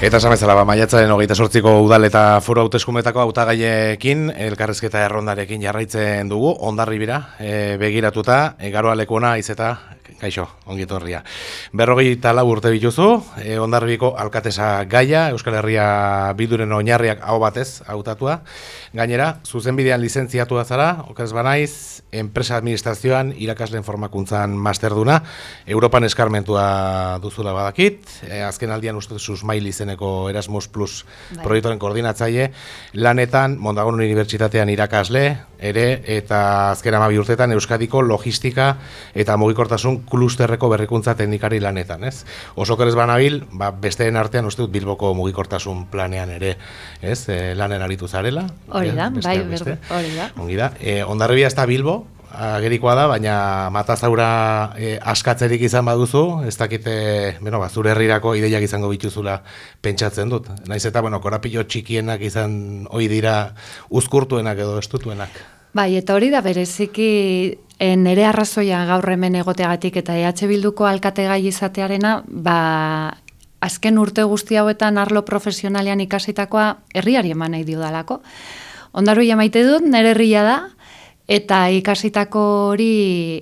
Eta esan ba, maiatzaren hogeita sortziko udal eta foro hauteskumetako hautagaiekin elkarrezketa errondarekin jarraitzen dugu, ondarri bira, e, begiratuta, e, garoa lekuona izeta, kaixo, ongito horria. Berrogei tala urte bituzu, e, ondarribiko alkatesa gaia, Euskal Herria biduren oinarriak hau batez, hautatua. Gainera, zuzenbidean lizentziatu zara, okerez banaiz, enpresa administrazioan irakasleen formakuntzan masterduna, Europan eskarmentua duzula badakit, e, azken aldian uste susmail izeneko Erasmus Plus bai. proiektoren koordinatzaile, lanetan Mondagon Unibertsitatean irakasle, ere, eta azken amabi urtetan Euskadiko logistika eta mugikortasun klusterreko berrikuntza teknikari lanetan, ez? Oso kerez banabil, ba, besteen artean uste dut Bilboko mugikortasun planean ere, ez? E, lanen aritu zarela. Hori da, bai, hori da. Ongi da. E, ondarribia ez da Bilbo, agerikoa da, baina matazaura e, askatzerik izan baduzu, ez dakite, bueno, ba, zure herrirako ideiak izango bituzula pentsatzen dut. Naiz eta, bueno, korapillo txikienak izan hoi dira uzkurtuenak edo estutuenak. Bai, eta hori da bereziki nere arrazoia gaur hemen egoteagatik eta EH Bilduko alkate gai izatearena, ba, azken urte guzti hauetan arlo profesionalean ikasitakoa herriari eman nahi dio dalako. Ondaru maite dut, nere herria da, eta ikasitako hori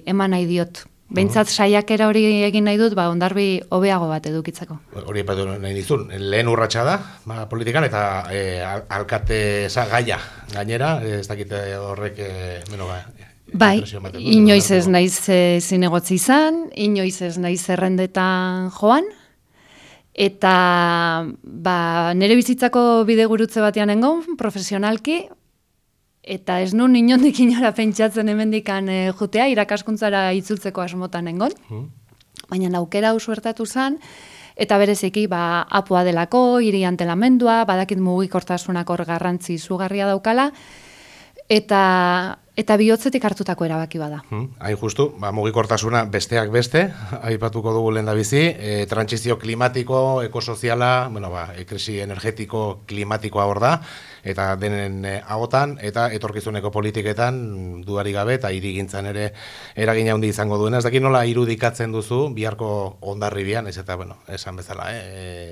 eman nahi diot. Beintzat saiakera hori egin nahi dut, ba ondarbi hobeago bat edukitzeko. Hori epatu nahi dizun, lehen urratsa da, ba, politikan eta e, alkate za gaia. Gainera, ez dakite horrek e, meno ba, Bai, inoiz ez naiz e, zinegotzi izan, inoiz ez naiz zerrendetan joan, eta ba, nire bizitzako bidegurutze batean engon, profesionalki, eta ez nun inondik inora pentsatzen hemendikan e, jutea, irakaskuntzara itzultzeko asmotan engon. Hmm. Baina aukera hau suertatu zen, eta bereziki ba, apua delako, iri antelamendua, badakit mugikortasunak hor garrantzi izugarria daukala, eta Eta bihotzetik hartutako erabaki bada. Hmm, hain justu, ba, mugikortasuna besteak beste, aipatuko dugu lehen da bizi, e, trantzizio klimatiko, ekosoziala, bueno, ba, e, krisi energetiko klimatikoa hor da, eta denen e, agotan, eta etorkizuneko politiketan duari gabe, eta irigintzan ere eragina handi izango duena. Ez dakit nola irudikatzen duzu, biharko ondarri bian, ez eta, bueno, esan bezala, eh?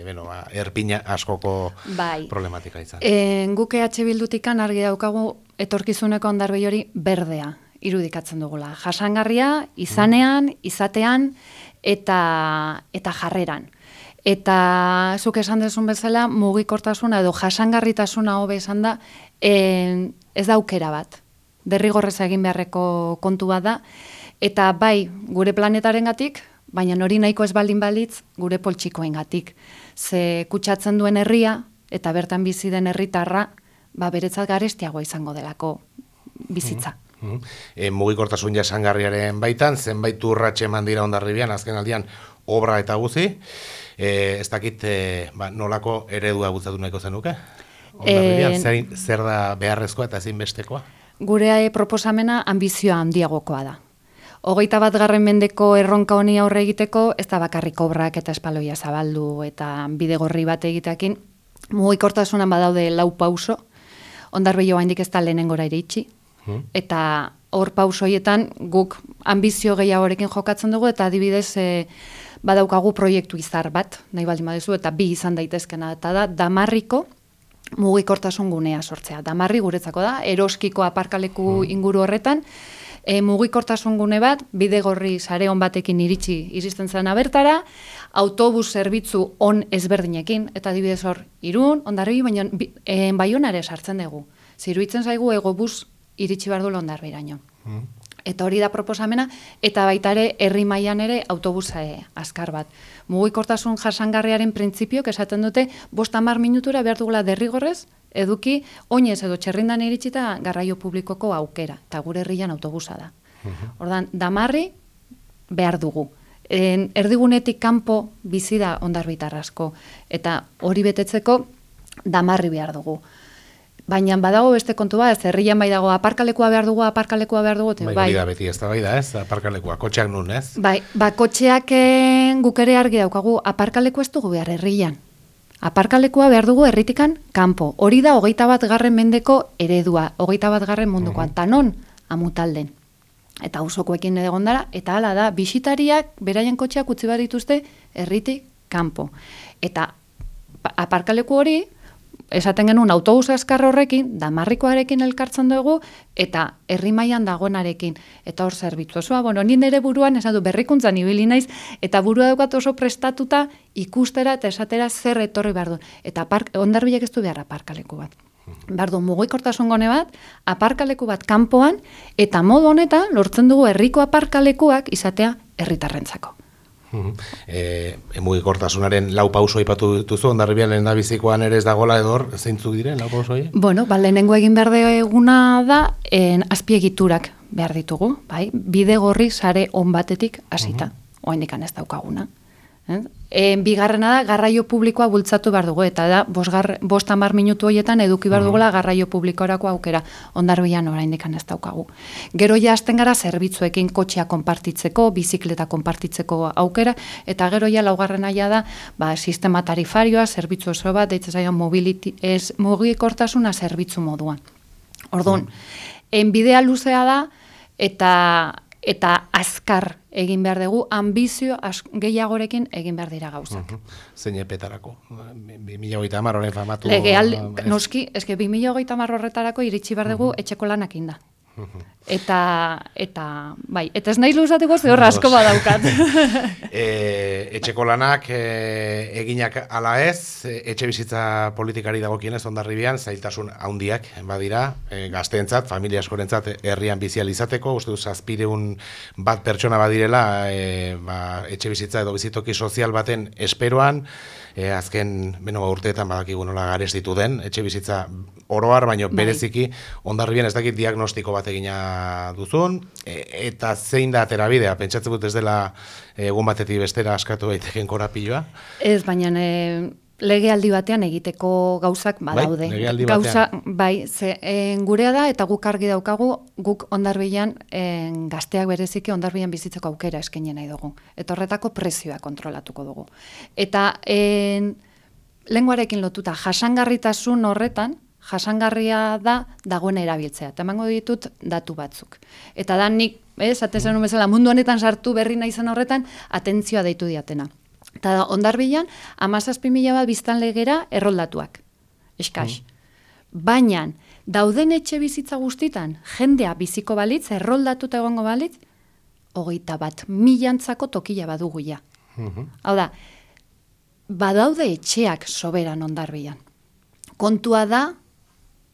e, bueno, ba, erpina askoko bai. problematika izan. E, guk EH Bildutikan argi daukagu etorkizuneko ondarbi hori berdea irudikatzen dugula. Jasangarria, izanean, izatean eta eta jarreran. Eta zuk esan dezun bezala, mugikortasuna edo jasangarritasuna hobe esan da, en, ez da aukera bat. Derrigorrez egin beharreko kontu bat da. Eta bai, gure planetaren gatik, baina nori nahiko ez baldin balitz, gure poltsikoen gatik. Ze kutsatzen duen herria, eta bertan bizi den herritarra, ba, beretzat garestiagoa izango delako bizitza. Mm -hmm. e, mugikortasun jasangarriaren baitan, zenbait urratxe eman dira ondarribian, azken aldian, obra eta guzi, e, ez dakit e, ba, nolako eredua guztatu nahiko zenuke? E, zer, zer da beharrezkoa eta ezin bestekoa? Gure proposamena ambizioa handiagokoa da. Hogeita bat garren mendeko erronka honi aurre egiteko, ez da bakarrik obrak eta espaloia zabaldu eta bidegorri bat egitekin, mugikortasunan badaude lau pauso, ondarbe joa ez da lehenengora ere itxi. Hmm. Eta hor pausoietan guk ambizio gehiagorekin jokatzen dugu eta adibidez e, badaukagu proiektu izar bat, nahi baldin baduzu, eta bi izan daitezkena, eta da damarriko mugikortasun gunea sortzea. Damarri guretzako da, eroskiko aparkaleku hmm. inguru horretan, e, mugikortasun gune bat, bidegorri sare hon batekin iritsi iristen zen abertara, autobus zerbitzu on ezberdinekin, eta adibidez hor, irun, ondarri, baina e, baionare sartzen dugu. Ziruitzen zaigu ego bus iritsi behar du ondarri iraino. Mm. Eta hori da proposamena, eta baita ere herri mailan ere autobusa e, azkar bat. Mugikortasun jasangarriaren printzipioak esaten dute, bost amar minutura behar dugula derrigorrez, eduki, oinez edo txerrindan iritsita garraio publikoko aukera, eta gure herrian autobusa da. Mhm. Ordan damarri behar dugu. En, erdigunetik kanpo bizi da ondarbitarrasko, eta hori betetzeko damarri behar dugu. Baina badago beste kontu bat, herrian bai dago aparkalekua behar dugu, aparkalekua behar dugu. Bai, bai. da beti ez da bai da ez, aparkalekua, kotxeak nun ez? Bai, ba, kotxeak eh, guk ere argi daukagu, aparkaleku ez dugu behar herrian. Aparkalekua behar dugu herritikan kanpo. Hori da hogeita bat garren mendeko eredua, hogeita bat garren mundukoan. Mm non, amutalden. Eta usokoekin egon dara, eta hala da, bisitariak beraien kotxeak utzi bat dituzte herritik kanpo. Eta pa- aparkaleku hori, esaten genuen autobus azkar horrekin, damarrikoarekin elkartzen dugu, eta herri mailan dagoenarekin. Eta hor zerbitzu osoa, bueno, ni nire buruan, esan du, berrikuntzan ibili naiz, eta burua daukat oso prestatuta ikustera eta esatera zer etorri behar du. Eta park, ondarbilek ez du behar aparkaleku bat. Behar du, mugikortasun gone bat, aparkaleku bat kanpoan, eta modu honetan lortzen dugu herriko aparkalekuak izatea herritarrentzako. E, mugikortasunaren lau pauso aipatu dituzu, ondarribian lehen da bizikoan ere ez dagola edor, zeintzuk diren lau pauso hori? Bueno, ba, lehenengo egin behar eguna da, en, azpiegiturak behar ditugu, bai? Bide gorri sare on batetik hasita, uh -huh. ez daukaguna. E, bigarrena da, garraio publikoa bultzatu behar dugu, eta da, bosgar, bost amar minutu horietan eduki behar dugula garraio publikorako aukera, ondarbian oraindik ez daukagu. Gero ja hasten gara zerbitzuekin kotxea konpartitzeko, bizikleta konpartitzeko aukera, eta gero ja laugarrena ja da, ba, sistema tarifarioa, zerbitzu oso bat, deitzen zaio mobility, ez, mugikortasuna zerbitzu moduan. Orduan, en bidea luzea da, eta eta azkar egin behar dugu, ambizio gehiagorekin egin behar dira gauzak. Uh Zein epetarako? 2008 amar horren famatu? Legeal, noski, eske 2008 amar horretarako iritsi behar dugu etxeko lanak inda. Eta, eta, bai, eta ez nahi luzateko zehor asko badaukat. e, etxeko lanak e, eginak ala ez, etxe bizitza politikari dagokienez ondarribian, zailtasun handiak badira, e, gazteentzat, familia askorentzat herrian bizial izateko, uste duz, azpireun bat pertsona badirela, e, ba, etxe bizitza edo bizitoki sozial baten esperoan, e, azken beno ba, urteetan badakigu nola garez ditu den, etxe bizitza oroar, baino bai. bereziki ondarribian ez dakit diagnostiko bat egina duzun, e, eta zein da aterabidea, pentsatzen dut ez dela egun batetik bestera askatu daiteken korapilloa? Ez, baina e, legealdi batean egiteko gauzak badaude. Bai, legealdi Gauza, bai, ze, en, gurea da eta guk argi daukagu, guk ondarbilan en, gazteak bereziki ondarbilan bizitzeko aukera eskenien nahi dugu. Eta horretako prezioa kontrolatuko dugu. Eta en, lenguarekin lotuta jasangarritasun horretan, jasangarria da dagoen erabiltzea. Eta emango ditut datu batzuk. Eta da nik, ez, atezen bezala, mundu honetan sartu berri nahi horretan, atentzioa deitu diatena. Eta da, ondarbilan, amazazpi mila bat biztan legera erroldatuak. Eskaz. Mm. Baina, dauden etxe bizitza guztitan, jendea biziko balitz, erroldatuta egongo balitz, hogeita bat, milantzako tokila badugu ja. Mm Hau da, badaude etxeak soberan ondarbian. Kontua da,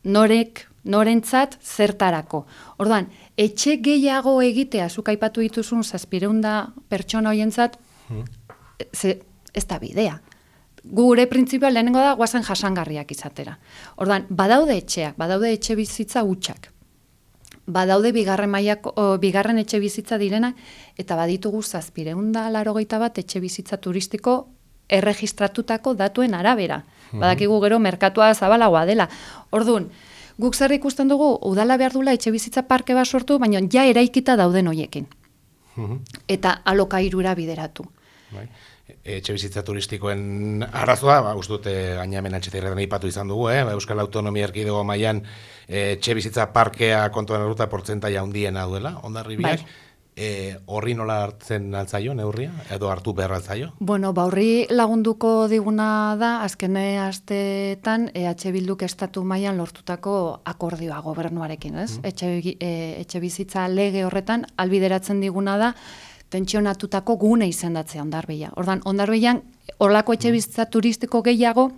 norek, norentzat zertarako. Orduan, etxe gehiago egitea, zuk aipatu dituzun zazpireunda pertsona hoientzat, ze, ez da bidea. Gure printzipioa lehenengo da guazen jasangarriak izatera. Orduan, badaude etxeak, badaude etxe bizitza hutsak. Badaude bigarren maiako, o, bigarren etxe bizitza direnak, eta baditugu zazpireunda larogeita bat etxe bizitza turistiko erregistratutako datuen arabera. Badakigu gero merkatua zabalagoa dela. Orduan, guk zer ikusten dugu, udala behar dula etxe bizitza parke bat sortu, baina ja eraikita dauden hoiekin. Eta alokairura bideratu. Bai. Etxe bizitza turistikoen arazoa, ba, uste dute gaina hemen atxetirretan ipatu izan dugu, eh? ba, Euskal Autonomia Erkidego mailan etxe bizitza parkea kontuan eruta portzentaia handiena duela, ondarri biak. Bai. E, horri nola hartzen altzaio, neurria, edo hartu behar altzaio? Bueno, ba, horri lagunduko diguna da, azkene asteetan EH Bilduk estatu mailan lortutako akordioa gobernuarekin, ez? Mm. Etxe, e, etxe bizitza lege horretan, albideratzen diguna da, tentsionatutako gune izendatzea ondarbeia. Ordan ondarbilan horlako etxe bizitza turistiko gehiago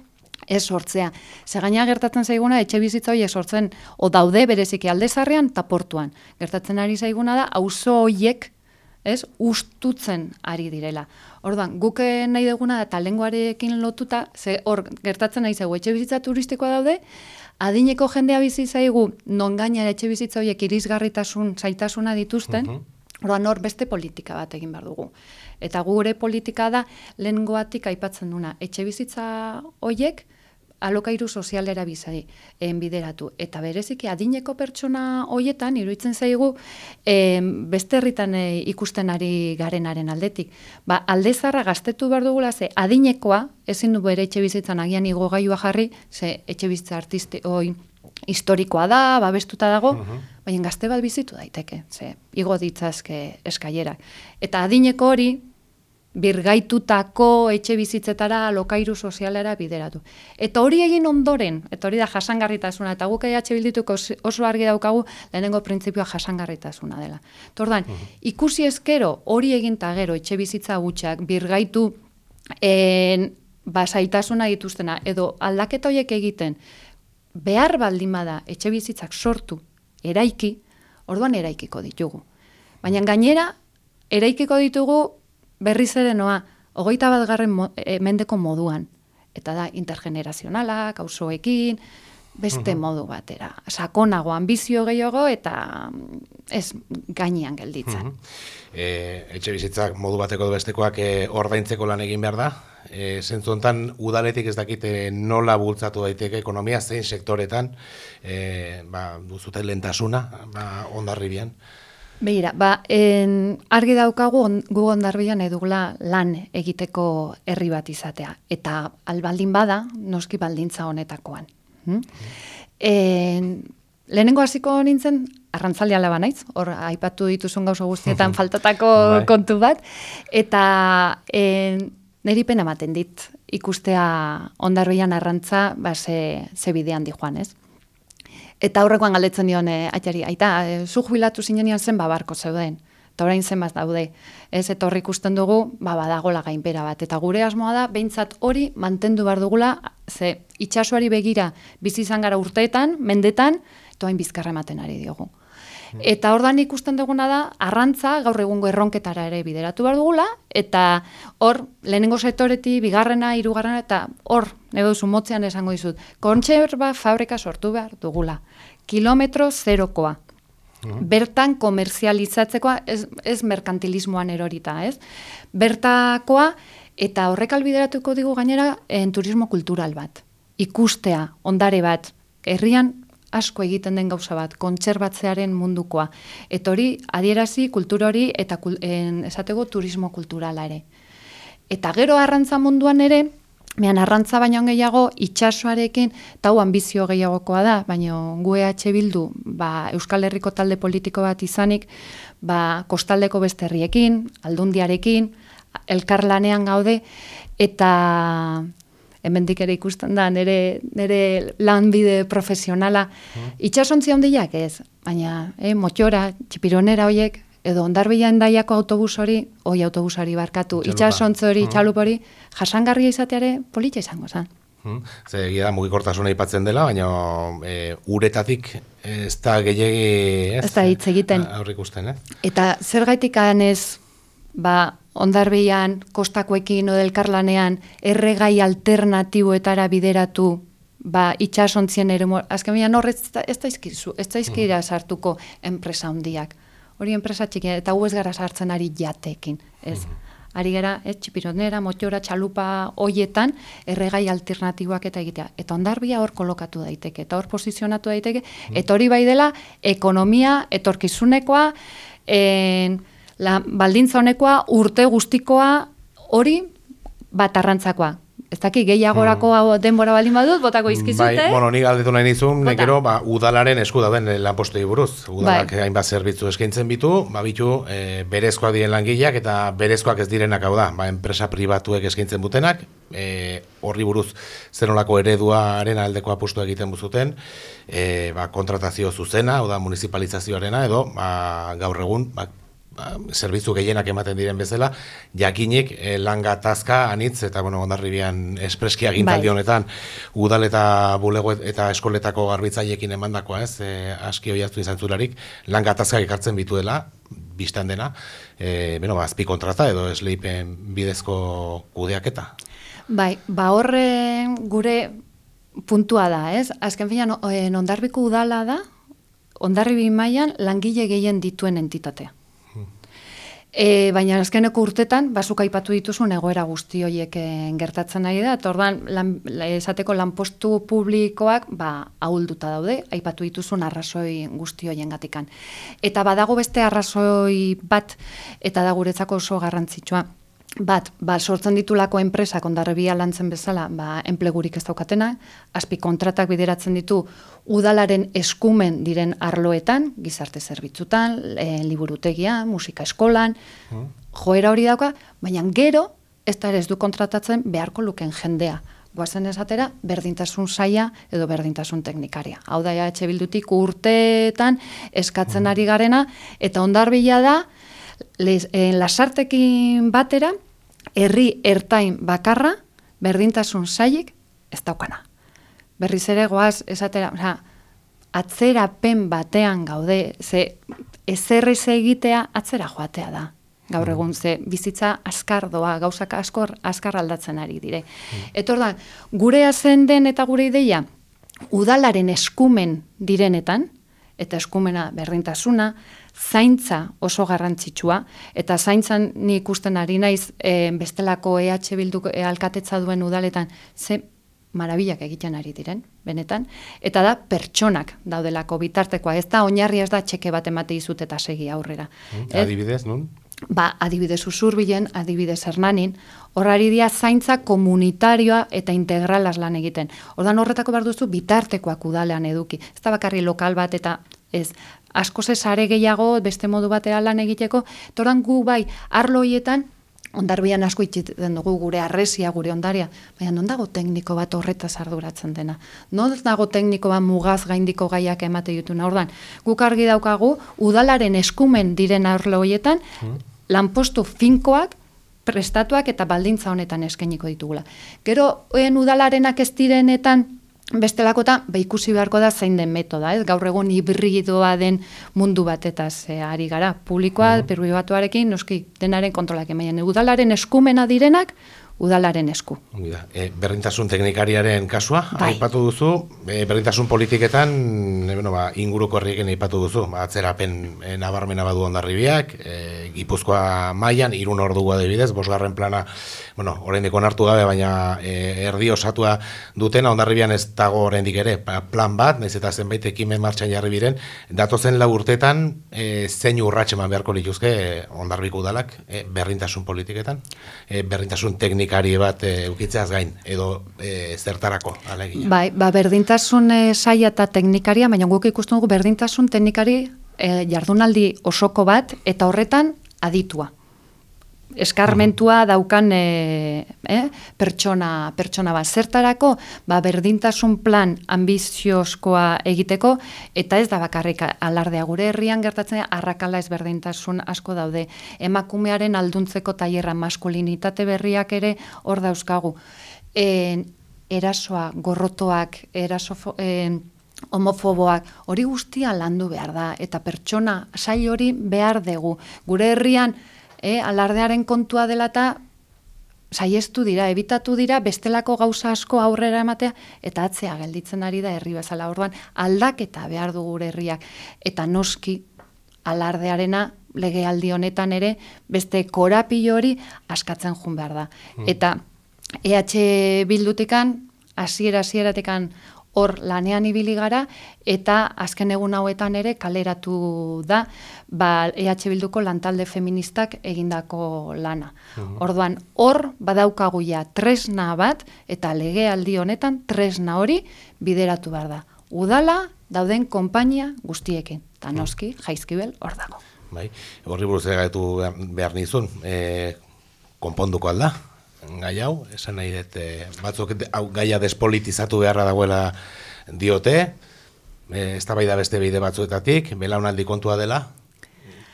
ez sortzea. Ze gaina gertatzen zaiguna etxe bizitza horiek sortzen o daude bereziki aldezarrean eta portuan. Gertatzen ari zaiguna da auzo hoiek ez ustutzen ari direla. Ordan guk nahi duguna da talengoarekin lotuta ze hor gertatzen nahi zaigu etxe bizitza turistikoa daude adineko jendea bizi zaigu non gaina etxe bizitza horiek irisgarritasun zaitasuna dituzten. Uh Orduan hor beste politika bat egin behar dugu. Eta gure politika da lehengoatik aipatzen duna. Etxe bizitza hoiek alokairu sozialera bizai bideratu. Eta bereziki adineko pertsona hoietan, iruditzen zaigu, beste herritan e, ikusten ari garenaren aldetik. Ba, aldezarra gaztetu behar dugula, ze adinekoa, ezin du bere etxe bizitzan agian igo gaiua jarri, ze etxe bizitza artisti, oi, historikoa da, babestuta dago, baina gazte bat bizitu daiteke, ze igo ditzazke eskaiera. Eta adineko hori, birgaitutako etxe bizitzetara lokairu sozialera bideratu. Eta hori egin ondoren, eta hori da jasangarritasuna, eta guk EH bildituko oso argi daukagu lehenengo printzipioa jasangarritasuna dela. Tordan, ikusi ezkero hori egin gero etxe bizitza gutxak birgaitu en, basaitasuna dituztena, edo aldaketa horiek egiten, behar baldin bada etxe bizitzak sortu, eraiki, orduan eraikiko ditugu. Baina gainera, eraikiko ditugu berriz ere noa, hogeita bat garren eh, mendeko moduan. Eta da, intergenerazionalak, auzoekin, beste modu batera. Sakonago, ambizio gehiago eta mm, ez gainean gelditzen. e, etxe bizitzak modu bateko bestekoak e, ordaintzeko lan egin behar da. E, zentzu hontan udaletik ez dakite nola bultzatu daiteke ekonomia zein sektoretan e, ba, duzute lentasuna ba, ondarribian. Begira, ba, en, argi daukagu on, gu ondarbian edugula lan egiteko herri bat izatea. Eta albaldin bada, noski baldintza honetakoan. Hm? En, lehenengo hasiko nintzen, arrantzalea laba naiz, hor aipatu dituzun gauza guztietan faltatako bai. kontu bat, eta en, niri pena ematen dit ikustea ondarbian arrantza, ba, ze, ze bidean di joan, ez? Eta aurrekoan galdetzen dion e, aitari, aita, e, zu jubilatu zinenian zen babarko zeuden. Eta orain zen bat daude. Ez etorri ikusten dugu, ba, badagola gainbera bat. Eta gure asmoa da, behintzat hori mantendu behar dugula, ze itxasuari begira bizi izan gara urteetan, mendetan, eta hain bizkarra ematen ari diogu. Eta ordan ikusten duguna da, arrantza gaur egungo erronketara ere bideratu behar dugula, eta hor, lehenengo sektoreti, bigarrena, hirugarrena eta hor, nego duzu motzean esango dizut, kontxerba fabrika sortu behar dugula. Kilometro zerokoa. Bertan komerzializatzekoa, ez, ez merkantilismoan erorita, ez? Bertakoa, eta horrek albideratuko digu gainera en turismo kultural bat. Ikustea, ondare bat, herrian asko egiten den gauza bat, kontserbatzearen mundukoa. Eta hori, adierazi kultura hori eta en, esatego turismo kulturala ere. Eta gero arrantza munduan ere, Mean arrantza baino gehiago itxasoarekin tau ambizio gehiagokoa da, baina gu EH bildu ba, Euskal Herriko talde politiko bat izanik, ba, kostaldeko beste herriekin, aldundiarekin, elkarlanean gaude, eta hemendik ere ikusten da, nire, nire lanbide profesionala. Mm. Itxasontzi handiak ez, baina eh, motxora, txipironera hoiek, edo ondarbilan daiako autobus hori, oi autobusari barkatu, itxasontzi hori, mm. txalup hori, jasangarria izateare politxa izango zen. Hmm. Ze egia da mugikortasuna aipatzen dela, baina e, uretatik ez da gehiagi ez, ez da hitz egiten. Aurrik usten, eh? Eta zer gaitik ez, ba, ondarbian, kostakoekin odelkarlanean, erregai alternatiboetara bideratu, ba, itxasontzien ere, azken bian horretz ez da izkizu, ez da izkira mm. sartuko enpresa handiak. Hori enpresa txiki, eta hu ez gara sartzen ari jatekin, ez? Mm. Ari gara, ez, txipironera, motxora, txalupa hoietan, erregai alternatiboak eta egitea. Eta ondarbia hor kolokatu daiteke, eta hor posizionatu daiteke, mm. eta hori bai dela, ekonomia, etorkizunekoa, en, la, baldintza honekoa urte guztikoa hori bat arrantzakoa. Ez daki gehiagorako hmm. denbora baldin badut, botako bai, izkizute. Bai, bueno, nik galdetu nahi nizun, nekero, ba, udalaren esku dauden lanpostu buruz. Udalak bai. hainbat zerbitzu eskaintzen bitu, ba, bitu, e, berezkoak diren langileak eta berezkoak ez direnak hau da. Ba, enpresa pribatuek eskaintzen butenak, e, horri buruz zenolako ereduaren aldeko apustu egiten buzuten, e, ba, kontratazio zuzena, hau da, municipalizazioarena, edo, ba, gaur egun, ba, zerbitzu gehienak ematen diren bezala, jakinik e, langa tazka anitz, eta bueno, ondarribian espreski agintaldi bai. honetan, udal eta bulego eta eskoletako garbitzailekin emandakoa ez, e, aski hoi izan zularik, langa tazka ekartzen bitu dela, biztan dena, e, bueno, ba, azpi kontrata edo esleipen bidezko kudeaketa. Bai, ba horre gure puntua da, ez? Azken fina, ondarbiku udala da, ondarribi mailan langile gehien dituen entitatea. E, baina azkeneko urtetan, basuk aipatu dituzun egoera guzti horiek eh, gertatzen nahi da, eta ordan lan, esateko lanpostu publikoak ba, ahulduta daude, aipatu dituzun arrazoi guzti horien gatikan. Eta badago beste arrazoi bat, eta da guretzako oso garrantzitsua. Bat, ba, sortzen ditulako enpresak ondarribia lantzen bezala, ba, enplegurik ez daukatena, azpi kontratak bideratzen ditu udalaren eskumen diren arloetan, gizarte zerbitzutan, e, liburutegia, musika eskolan, joera hori dauka, baina gero, ez da ez du kontratatzen beharko luken jendea. Guazen esatera, berdintasun saia edo berdintasun teknikaria. Hau da, EH Bildutik urteetan eskatzen ari garena, eta ondarbila da, les, lasartekin batera, herri ertain bakarra, berdintasun saiek ez daukana. Berriz ere goaz, esatera, oza, atzerapen batean gaude, ze ezerrez egitea atzera joatea da. Gaur egun, ze bizitza askar doa, gauzak askor askar aldatzen ari dire. Etorda, gure den eta gure ideia, udalaren eskumen direnetan, eta eskumena berdintasuna, zaintza oso garrantzitsua, eta zaintzan ni ikusten ari naiz e, bestelako EH Bilduk e, alkatetza duen udaletan, ze marabilak egiten ari diren, benetan, eta da pertsonak daudelako bitartekoa, ez da oinarri ez da txeke bat emate izut eta segi aurrera. Mm, adibidez, nun? Ba, adibidez usurbilen, adibidez hernanin, horrari dia zaintza komunitarioa eta integralaz lan egiten. Ordan horretako behar duzu bitartekoak udalean eduki. Ez da bakarri lokal bat eta ez, asko ze sare gehiago beste modu batera lan egiteko, toran gu bai, arlo hoietan, ondarbian asko itxiten dugu gure arresia, gure ondaria, baina non dago tekniko bat horretaz arduratzen dena. Non dago tekniko bat mugaz gaindiko gaiak emate jutuna. Ordan, guk argi daukagu, udalaren eskumen diren arlo hoietan, lanpostu finkoak, prestatuak eta baldintza honetan eskainiko ditugula. Gero, en udalarenak ez direnetan, Bestelakota, ba ikusi beharko da zein den metoda, ez? Gaur egun hibridoa den mundu batetaz e, ari gara. Publikoa, mm -hmm. noski denaren kontrolak emaien. Udalaren eskumena direnak, udalaren esku. E, berdintasun teknikariaren kasua, bai. aipatu duzu, e, berdintasun politiketan e, bueno, ba, inguruko herrieken aipatu duzu, ba, atzerapen e, nabarmena badu ondarribiak, e, gipuzkoa mailan irun ordua debidez, bosgarren plana bueno, oraindik onartu gabe, baina e, erdi osatua dutena ondarribian ez dago oraindik ere ba, plan bat, naiz eta zenbait ekimen martxan jarri biren, datozen lau urtetan e, zein urrats eman beharko lituzke e, ondarribiko udalak e, berrintasun politiketan, e, berrintasun teknikari bat e, ukitzeaz gain edo e, zertarako alegia. Bai, ba berdintasun e, saia eta teknikaria, baina guk ikusten dugu berdintasun teknikari e, jardunaldi osoko bat eta horretan aditua eskarmentua daukan e, e, pertsona, pertsona bat. Zertarako, ba, berdintasun plan ambiziozkoa egiteko, eta ez da bakarrik alardea gure herrian gertatzen, arrakala ez berdintasun asko daude. Emakumearen alduntzeko tailerra maskulinitate berriak ere hor dauzkagu. E, erasoa, gorrotoak, eraso... E, homofoboak, hori guztia landu behar da, eta pertsona sai hori behar dugu. Gure herrian, e, alardearen kontua dela eta saiestu dira, ebitatu dira, bestelako gauza asko aurrera ematea, eta atzea gelditzen ari da herri bezala. Orduan, aldaketa behar du gure herriak. Eta noski, alardearena legealdi honetan ere, beste korapilo hori askatzen jun behar da. Hmm. Eta EH bildutikan, hasiera hasieratekan hor lanean ibili gara eta azken egun hauetan ere kaleratu da ba EH Bilduko lantalde feministak egindako lana. Mhm. Orduan hor badaukagu ja tresna bat eta legealdi honetan tresna hori bideratu behar da. Udala dauden konpainia guztiekin. Ta noski jaizkibel hor dago. Bai, horri buruz egaitu behar nizun, e, konponduko alda, gai hau, esan nahi dut, e, batzuk hau gaia despolitizatu beharra dagoela diote, e, ez da beste bide batzuetatik, belaunaldi kontua dela,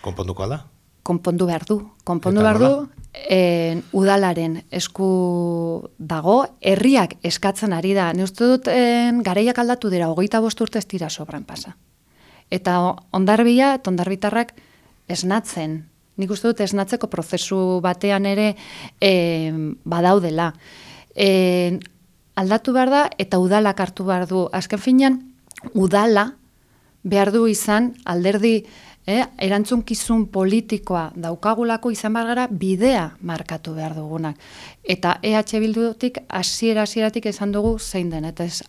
konponduko da? Konpondu behar du, konpondu behar du, en, udalaren esku dago, herriak eskatzen ari da, ne uste dut en, gareiak aldatu dira, hogeita bost urte ez dira sobran pasa. Eta ondarbia, eta ondarbitarrak esnatzen, nik uste dut esnatzeko prozesu batean ere e, badaudela. E, aldatu behar da eta udalak hartu behar du. Azken finean, udala behar du izan alderdi eh, erantzunkizun politikoa daukagulako izan behar gara bidea markatu behar dugunak. Eta EH Bildutik hasiera hasieratik esan dugu zein den, eta ez,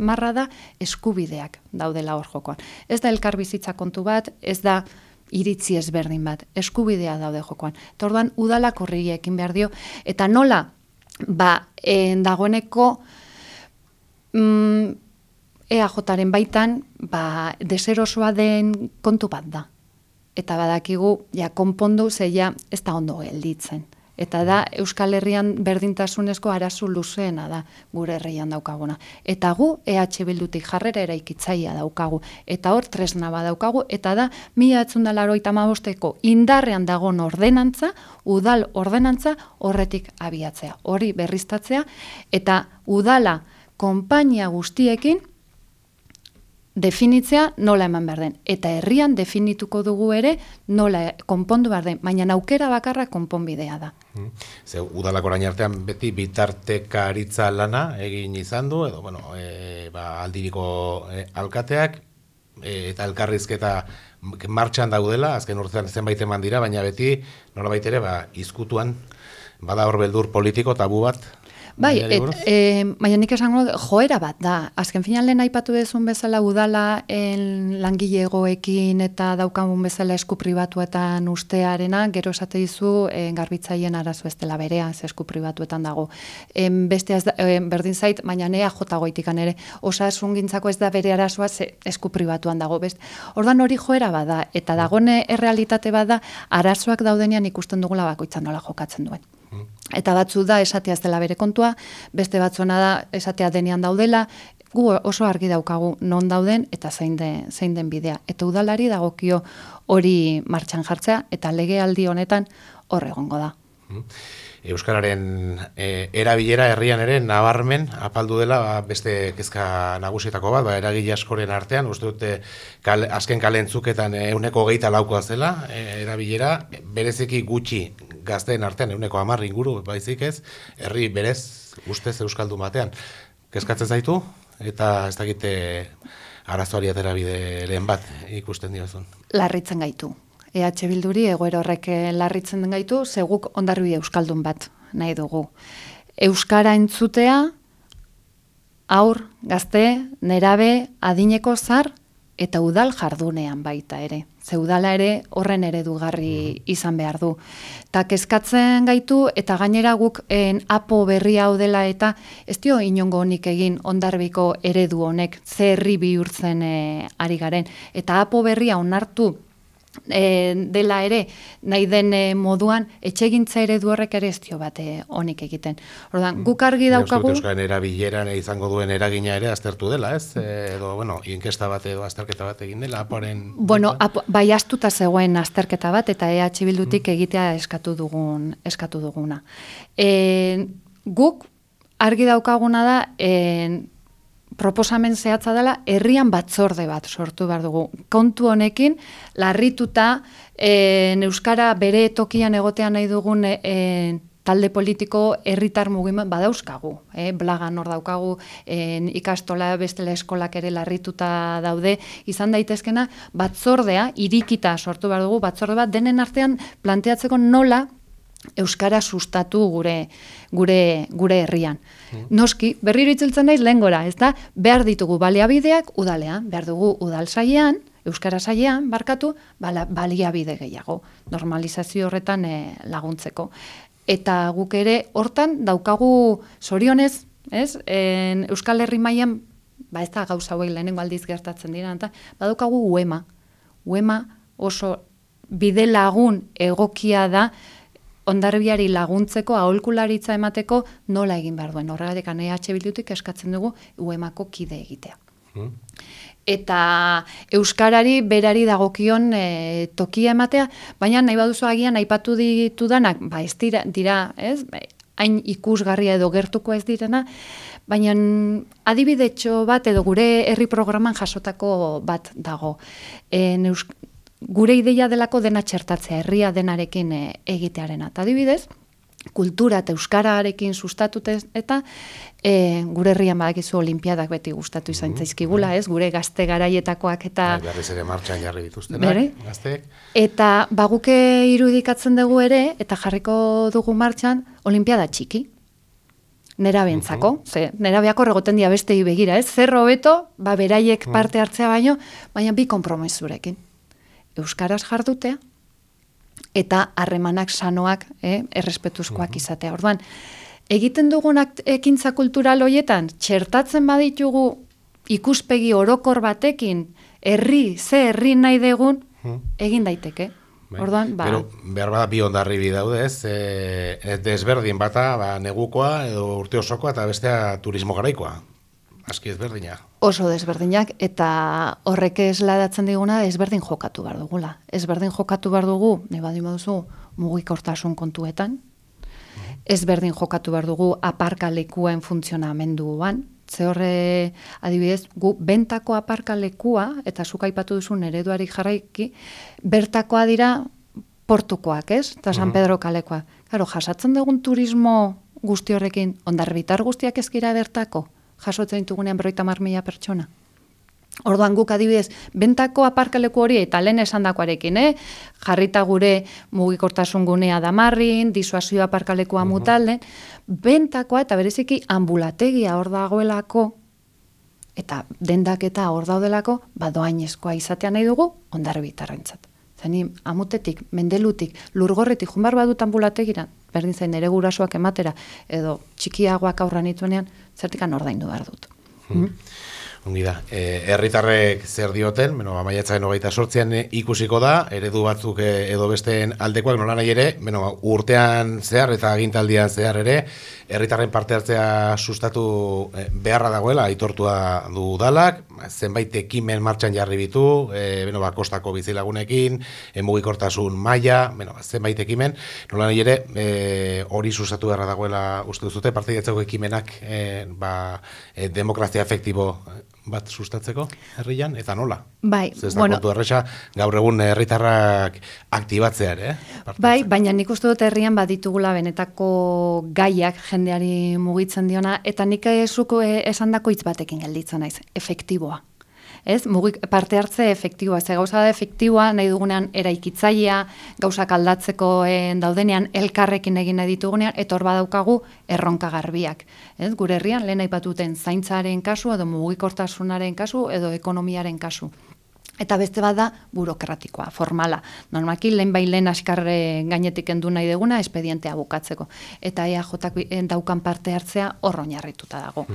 marra da eskubideak daudela hor jokoan. Ez da elkar bizitza kontu bat, ez da iritzi ezberdin bat, eskubidea daude jokoan. Eta orduan, udalak horri ekin behar dio, eta nola, ba, en, dagoeneko, mm, EAJaren baitan, ba, deserosoa den kontu bat da. Eta badakigu, ja, konpondu zeia ez da ondo gelditzen. Eta da, Euskal Herrian berdintasunezko arazu luzeena da gure herrian daukaguna. Eta gu, EH Bildutik jarrera eraikitzaia daukagu. Eta hor, tresna daukagu. Eta da, mila etzunda laro itamabosteko indarrean dagon ordenantza, udal ordenantza horretik abiatzea. Hori berriztatzea. Eta udala konpainia guztiekin, definitzea nola eman behar den. Eta herrian definituko dugu ere nola konpondu behar den, baina aukera bakarra konponbidea da. Hmm. Ze udalak orain artean beti bitartekaritza lana egin izan du, edo bueno, e, ba, aldiriko e, alkateak, e, eta elkarrizketa martxan daudela, azken urtean zenbait eman dira, baina beti nola ere, ba, izkutuan, bada hor beldur politiko tabu bat, Bai, et, e, baina nik esango joera bat da. Azken finan lehen aipatu dezun bezala udala en langilegoekin eta daukagun bezala esku pribatuetan ustearena, gero esate dizu e, garbitzaien arazo ez dela berea, ze esku pribatuetan dago. E, beste berdin zait, baina nea jota goitikan ere, osasun gintzako ez da bere arazoa ze esku pribatuan dago. Best, ordan hori joera bada, eta dagone errealitate bada, arazoak daudenean ikusten dugula bakoitzan nola jokatzen duen. Eta batzu da esatea ez dela bere kontua, beste batzuena da esatea denean daudela, gu oso argi daukagu non dauden eta zein, de, zein den bidea. Eta udalari dagokio hori martxan jartzea eta legealdi honetan hor egongo da. Mm. Euskararen e, erabilera herrian ere nabarmen apaldu dela ba, beste kezka nagusietako bat, ba, eragile askoren artean, uste dute kal, azken kalentzuketan euneko geita laukoa zela, e, erabilera, bereziki gutxi gazteen artean, euneko amarri inguru, baizik ez, herri berez, ustez Euskaldu batean. Kezkatzen zaitu, eta ez dakite arazoari atera bideren bat ikusten diozun. Larritzen gaitu. EH Bilduri egoero horrek eh, larritzen gaitu, zeguk ondarbi euskaldun bat nahi dugu. Euskara entzutea, aur, gazte, nerabe, adineko zar, eta udal jardunean baita ere. Ze udala ere horren eredugarri mhm. izan behar du. Ta kezkatzen gaitu eta gainera guk en apo berri hau dela eta ez dio inongo honik egin ondarbiko eredu honek zerri bihurtzen e, ari garen. Eta apo berria onartu e, dela ere nahi den e, moduan etxegintza ere du horrek ere estio bate honik egiten. Ordan mm. guk argi daukagu Euskaren erabileran izango duen eragina ere aztertu dela, ez? E, edo bueno, inkesta bat edo azterketa bat egin dela aporen Bueno, ap, bai astuta zegoen azterketa bat eta EH Bildutik mm. egitea eskatu dugun eskatu duguna. E, guk argi daukaguna da e, proposamen zehatza dela herrian batzorde bat sortu behar dugu. Kontu honekin, larrituta, e, euskara bere tokian egotean nahi dugun e, talde politiko herritar mugimen badauzkagu. E, blagan hor daukagu, e, ikastola bestela eskolak ere larrituta daude, izan daitezkena batzordea, irikita sortu behar dugu, batzorde bat denen artean planteatzeko nola euskara sustatu gure gure gure herrian. Noski, berriro itzultzen naiz lengora, ezta? Behar ditugu baliabideak udalean, behar dugu udal sailean, euskara sailean barkatu, bala, baliabide gehiago normalizazio horretan e, laguntzeko. Eta guk ere hortan daukagu sorionez, ez? En Euskal Herri mailan ba ez da gauza hauek lehenengo aldiz gertatzen dira, eta badaukagu uema. Uema oso bide lagun egokia da ondarbiari laguntzeko, aholkularitza emateko nola egin behar duen. Horregatik, EH Bildutik eskatzen dugu uemako kide egitea. Hmm. Eta Euskarari berari dagokion e, tokia ematea, baina nahi baduzu agian aipatu ditu danak, ba ez dira, dira ez? hain ikusgarria edo gertuko ez direna, baina adibidetxo bat edo gure herri programan jasotako bat dago. E, gure ideia delako dena txertatzea, herria denarekin e, egitearen. Eta adibidez, kultura eta euskararekin sustatute eta e, gure herrian badakizu olimpiadak beti gustatu izan mhm, zaizkigula, ez? Gure gazte garaietakoak eta bai, berriz ere martxan jarri dituztenak, gazteek. Eta baguke irudikatzen dugu ere eta jarriko dugu martxan olimpiada txiki. Nera bentzako, uh ze, nera beako regoten dia beste begira, ez? Zerro beto, ba, beraiek mhm. parte hartzea baino, baina bi kompromesurekin. Euskaraz jardutea eta harremanak sanoak, eh, errespetuzkoak izatea. Orduan, egiten dugunak ekintza kultural hoietan txertatzen baditugu ikuspegi orokor batekin herri ze herri nahi degun egin daiteke. Bai. Orduan, ba, Gero, behar bada bi ondarri bi daude, ez? E, desberdin bata, ba, negukoa edo urte osokoa eta bestea turismo garaikoa. Aski ezberdina. Oso desberdinak eta horrek esladatzen diguna ezberdin jokatu behar dugula. Ezberdin jokatu behar dugu, nahi badi baduzu, mugikortasun kontuetan, ezberdin jokatu behar dugu aparkalekuen funtzionamenduan, ze horre adibidez, gu bentako aparkalekua, eta zuk aipatu duzun ereduari jarraiki, bertakoa dira portukoak, ez? Eta San Pedro kalekoa. Claro, jasatzen dugun turismo guzti horrekin, ondarbitar guztiak ezkira bertako, jasotzen ditugunean berroita mila pertsona. Orduan guk adibidez, bentako aparkaleku hori eta lehen esandakoarekin, eh? jarrita gure mugikortasun gunea damarrin, disuazio aparkalekua mutalden, bentakoa eta bereziki ambulategia hor dagoelako, eta dendak eta hor daudelako, badoainezkoa izatea nahi dugu, ondarri bitarrentzat. Zeni, amutetik, mendelutik, lurgorretik, junbar badut ambulategira, berdin zain ere gurasoak ematera, edo txikiagoak aurra nituenean, zertikan ordaindu behar dut. Mm. Ongi da, e, herritarrek zer dioten, beno, amaiatzaren hogeita sortzean ikusiko da, eredu batzuk e, edo besteen aldekoak nola nahi ere, beno, urtean zehar eta agintaldian zehar ere, herritarren parte hartzea sustatu e, beharra dagoela, aitortua du dalak, zenbait ekimen martxan jarri bitu, e, beno, ba, kostako bizilagunekin, e, mugikortasun maila, beno, ba, zenbait ekimen, nola nahi ere, e, hori sustatu beharra dagoela uste duzute, parte ekimenak, e, ba, e, demokrazia efektibo bat sustatzeko herrian eta nola? Bai, Ze ez da bueno, kontu erresa gaur egun herritarrak aktibatzea ere, eh? Parte Bai, baina nik uste dut herrian baditugula benetako gaiak jendeari mugitzen diona, eta nik ezuko esandako hitz batekin gelditzen naiz, efektiboa. Ez, mugik, parte hartze efektiboa, ze gauza da efektiboa nahi dugunean eraikitzailea, gauzak aldatzeko daudenean elkarrekin egin nahi ditugunean, eta hor badaukagu erronka garbiak. Ez, gure herrian lehen aipatuten zaintzaren kasu, edo mugikortasunaren kasu, edo ekonomiaren kasu. Eta beste bat da burokratikoa, formala. Normalki lehen bai lehen askarre gainetik endu nahi deguna, espedientea bukatzeko. Eta EAJak daukan parte hartzea hor oinarrituta dago.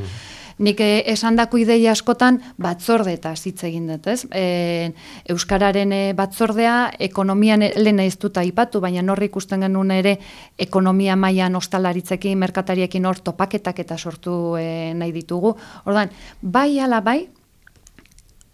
Nik eh, esandako ideia askotan batzorde eta hitz egin dut, ez? E, Euskararen eh, batzordea, ekonomian eh, lehen ez dut aipatu, baina norri ikusten genuen ere ekonomia mailan ostalaritzekin, merkatariekin hor topaketak eta sortu eh, nahi ditugu. Ordan, bai ala bai,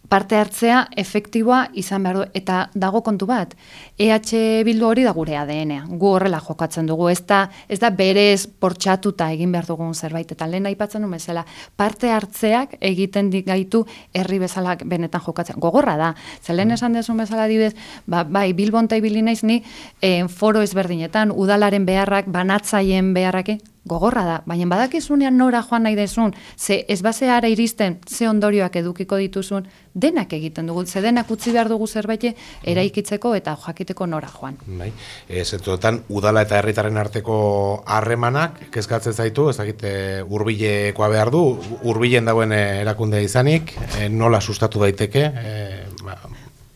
parte hartzea efektiboa izan behar du. Eta dago kontu bat, EH Bildu hori da gure ADN-a. Gu horrela jokatzen dugu, ez da, ez da berez portxatuta egin behar dugun zerbait. Eta lehen aipatzen du bezala, parte hartzeak egiten gaitu herri bezala benetan jokatzen. Gogorra da, ze lehen esan dezun bezala dibez, ba, bai, Bilbon eta ibili naiz ni eh, foro ezberdinetan, udalaren beharrak, banatzaien beharrak, gogorra da, baina badakizunean nora joan nahi dezun, ze ez baseara iristen, ze ondorioak edukiko dituzun, denak egiten dugu, ze denak utzi behar dugu zerbait eraikitzeko eta jakiteko nora joan. Bai. E, zentuetan, udala eta herritarren arteko harremanak, kezkatzen zaitu, ez dakit, e, hurbilekoa behar du, hurbilen dagoen e, erakundea izanik, e, nola sustatu daiteke, e, ba,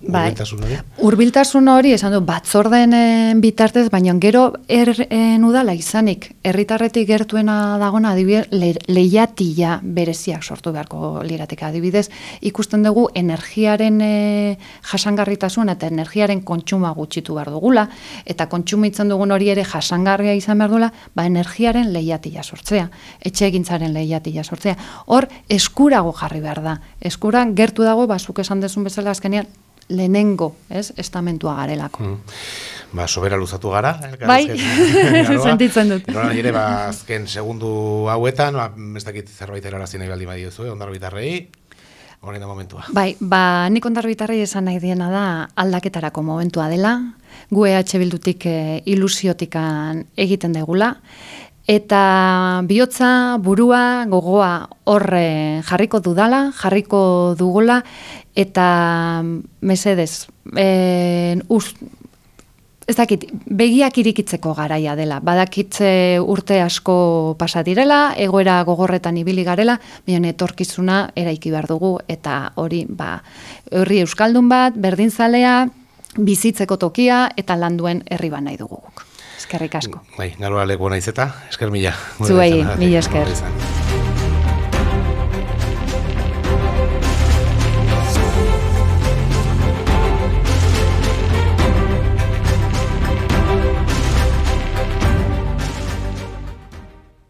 Bai. hurbiltasun hori? Urbiltasun hori esan du batzordeen eh, bitartez, baina gero er, en udala izanik, herritarretik gertuena dagona adibidez, le, lehiatila bereziak sortu beharko lirateke adibidez, ikusten dugu energiaren e, jasangarritasun eta energiaren kontsuma gutxitu behar dugula, eta kontsumitzen dugun hori ere jasangarria izan behar dula, ba energiaren lehiatila sortzea, etxe egintzaren lehiatila sortzea. Hor, eskurago jarri behar da. Eskura gertu dago, bazuk esan dezun bezala azkenean, lehenengo, ez, estamentua garelako. Mm. Ba, sobera luzatu gara. Bai, sentitzen dut. Nola nahi ere, ba, azken segundu hauetan, ba, ez dakit zerbait erarazi nahi baldin badiozu, eh, ondar bitarrei, orain da momentua. Bai, ba, nik ondarbitarrei esan nahi diena da aldaketarako momentua dela, gu EH Bildutik e, ilusiotikan egiten degula, eta bihotza, burua, gogoa horre jarriko dudala, jarriko dugula, eta mesedez, e, us, ez dakit, begiak irikitzeko garaia dela. Badakitze urte asko pasa direla, egoera gogorretan ibili garela, baina etorkizuna eraiki behar dugu, eta hori, ba, horri euskaldun bat, berdinzalea, bizitzeko tokia eta landuen herri ban nahi dugu guk. Eskerrik asko. Bai, garoa leku naiz eta, esker mila. Zuei, mila esker. izan.